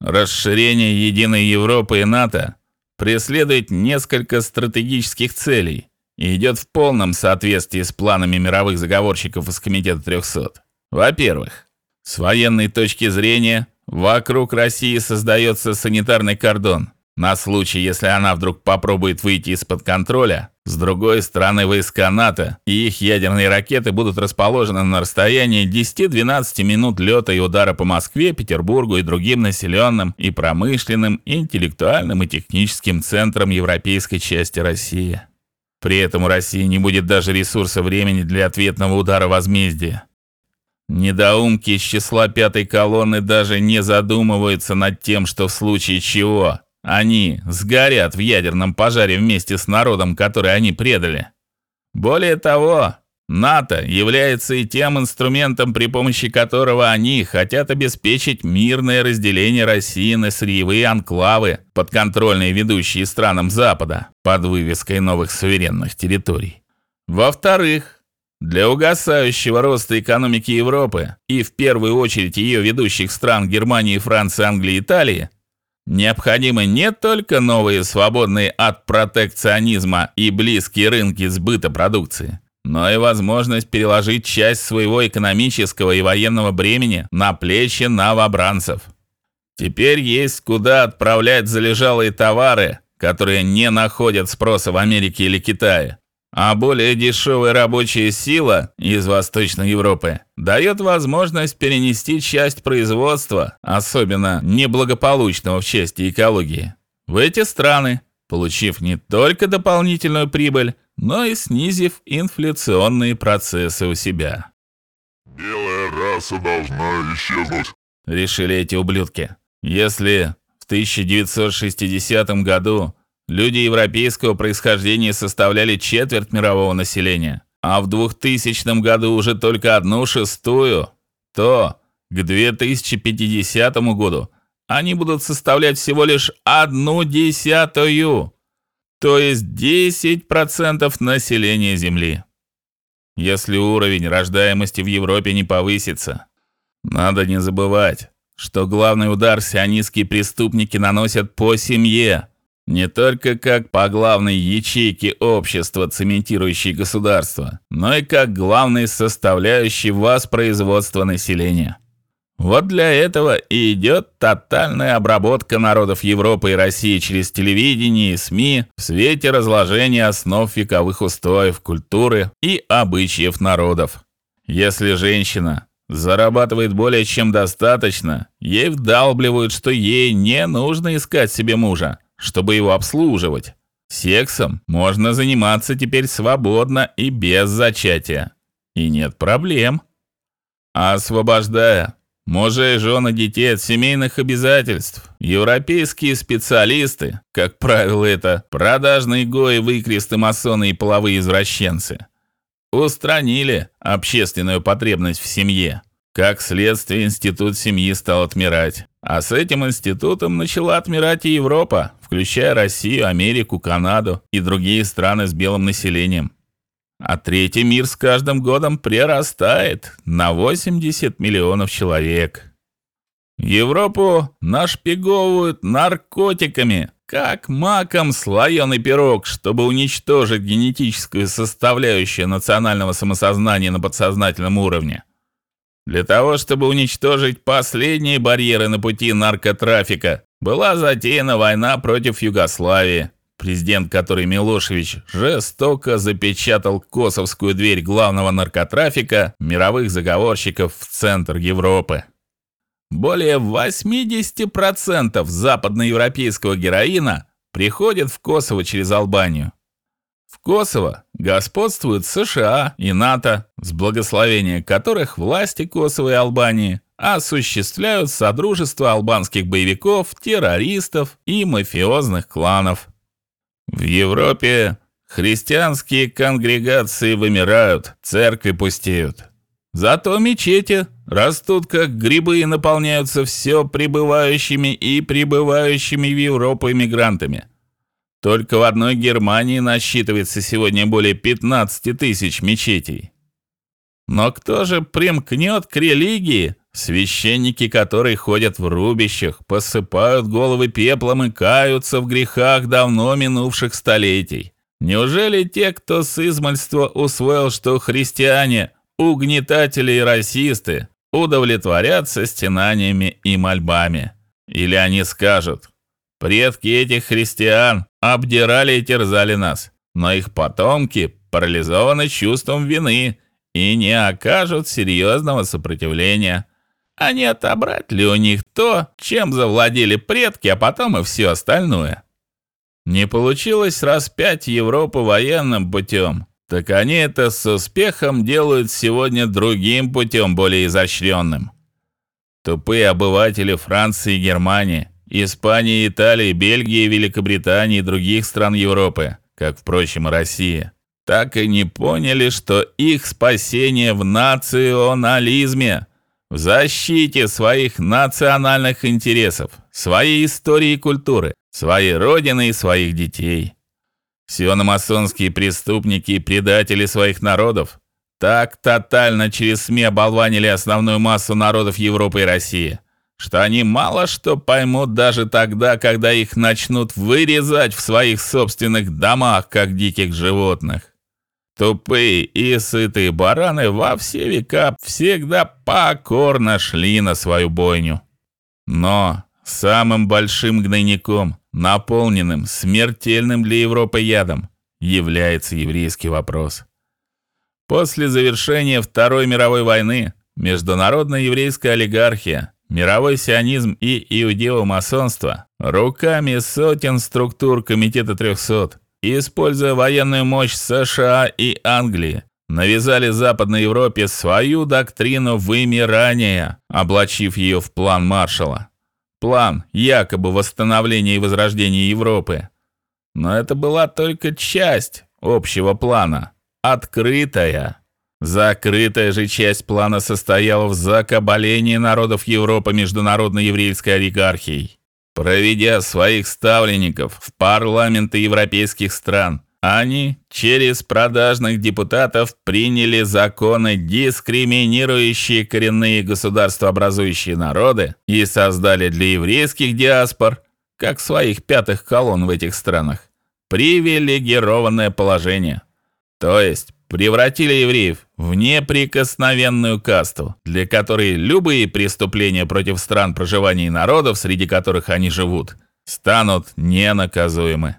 Расширение единой Европы и НАТО преследует несколько стратегических целей и идет в полном соответствии с планами мировых заговорщиков из комитета 300. Во-первых, с военной точки зрения, вокруг России создается санитарный кордон на случай, если она вдруг попробует выйти из-под контроля. С другой стороны, войска НАТО и их ядерные ракеты будут расположены на расстоянии 10-12 минут лёта и удара по Москве, Петербургу и другим населенным и промышленным, интеллектуальным и техническим центрам европейской части России. При этом у России не будет даже ресурса времени для ответного удара возмездия. Недоумки из числа пятой колонны даже не задумываются над тем, что в случае чего они сгорят в ядерном пожаре вместе с народом, который они предали. Более того, НАТО является и тем инструментом, при помощи которого они хотят обеспечить мирное разделение России на сырьевые анклавы, подконтрольные ведущие странам Запада, под вывеской новых суверенных территорий. Во-вторых, для угасающего роста экономики Европы и в первую очередь ее ведущих стран Германии, Франции, Англии, Италии необходимы не только новые свободные от протекционизма и близкие рынки сбыта продукции, но и возможность переложить часть своего экономического и военного бремени на плечи новобранцев. Теперь есть куда отправлять залежалые товары, которые не находят спроса в Америке или Китае. А более дешевая рабочая сила из Восточной Европы дает возможность перенести часть производства, особенно неблагополучного в части экологии, в эти страны, получив не только дополнительную прибыль, но и снизив инфляционные процессы у себя. Белая раса должна исчезнуть, решили эти ублюдки. Если в 1960 году люди европейского происхождения составляли четверть мирового населения, а в 2000 году уже только одну шестую, то к 2050 году они будут составлять всего лишь одну десятую то есть 10% населения Земли. Если уровень рождаемости в Европе не повысится, надо не забывать, что главный удар сионистские преступники наносят по семье, не только как по главной ячейке общества, цементирующей государство, но и как главной составляющей воспроизводства населения. Вот для этого и идет тотальная обработка народов Европы и России через телевидение и СМИ в свете разложения основ вековых устоев, культуры и обычаев народов. Если женщина зарабатывает более чем достаточно, ей вдалбливают, что ей не нужно искать себе мужа, чтобы его обслуживать. Сексом можно заниматься теперь свободно и без зачатия. И нет проблем. Освобождая Мужей, жен и детей от семейных обязательств. Европейские специалисты, как правило, это продажные гои, выкресты, масоны и половые извращенцы, устранили общественную потребность в семье. Как следствие, институт семьи стал отмирать. А с этим институтом начала отмирать и Европа, включая Россию, Америку, Канаду и другие страны с белым населением а третий мир с каждым годом прирастает на 80 миллионов человек. Европу нашпиговывают наркотиками, как маком слоеный пирог, чтобы уничтожить генетическую составляющую национального самосознания на подсознательном уровне. Для того, чтобы уничтожить последние барьеры на пути наркотрафика, была затеяна война против Югославии президент, который Милошевич жестоко запечатал косовскую дверь главного наркотрафика мировых заговорщиков в центр Европы. Более 80% западноевропейского героина приходит в Косово через Албанию. В Косово господствуют США и НАТО, с благословения которых власти Косово и Албании осуществляют содружество албанских боевиков, террористов и мафиозных кланов. В Европе христианские конгрегации вымирают, церкви пустеют. Зато мечети растут как грибы и наполняются все прибывающими и прибывающими в Европу иммигрантами. Только в одной Германии насчитывается сегодня более 15 тысяч мечетей. Но кто же примкнет к религии, священники, которые ходят в рубищах, посыпают головы пеплом и каются в грехах давно минувших столетий. Неужели те, кто с измальства усвоил, что христиане угнетатели и расисты, удовлетворятся стенаниями и мольбами? Или они скажут: предки этих христиан обдирали и терзали нас, но их потомки парализованы чувством вины и не окажут серьезного сопротивления. А не отобрать ли у них то, чем завладели предки, а потом и все остальное? Не получилось распять Европу военным путем, так они это с успехом делают сегодня другим путем, более изощренным. Тупые обыватели Франции и Германии, Испании, Италии, Бельгии, Великобритании и других стран Европы, как впрочем и Россия, так и не поняли, что их спасение в национализме, в защите своих национальных интересов, своей истории и культуры, своей родины и своих детей. Сиономасонские преступники и предатели своих народов так тотально через СМИ оболванили основную массу народов Европы и России, что они мало что поймут даже тогда, когда их начнут вырезать в своих собственных домах, как диких животных. Тупые и сытые бараны во все века всегда покорно шли на свою бойню. Но самым большим гнойником, наполненным смертельным для Европы ядом, является еврейский вопрос. После завершения Второй мировой войны международная еврейская олигархия, мировой сионизм и иудео-масонство руками сотен структур комитета 300 используя военную мощь США и Англии, навязали Западной Европе свою доктрину вымирания, облачив ее в план Маршалла. План якобы восстановления и возрождения Европы. Но это была только часть общего плана, открытая. Закрытая же часть плана состояла в закабалении народов Европы международной еврейской олигархией. Проведя своих ставленников в парламенты европейских стран, они через продажных депутатов приняли законы, дискриминирующие коренные государствообразующие народы и создали для еврейских диаспор, как своих пятых колонн в этих странах, привилегированное положение. То есть превратили евреев в неприкосновенную касту, для которой любые преступления против стран проживания народов, среди которых они живут, станут ненаказуемы.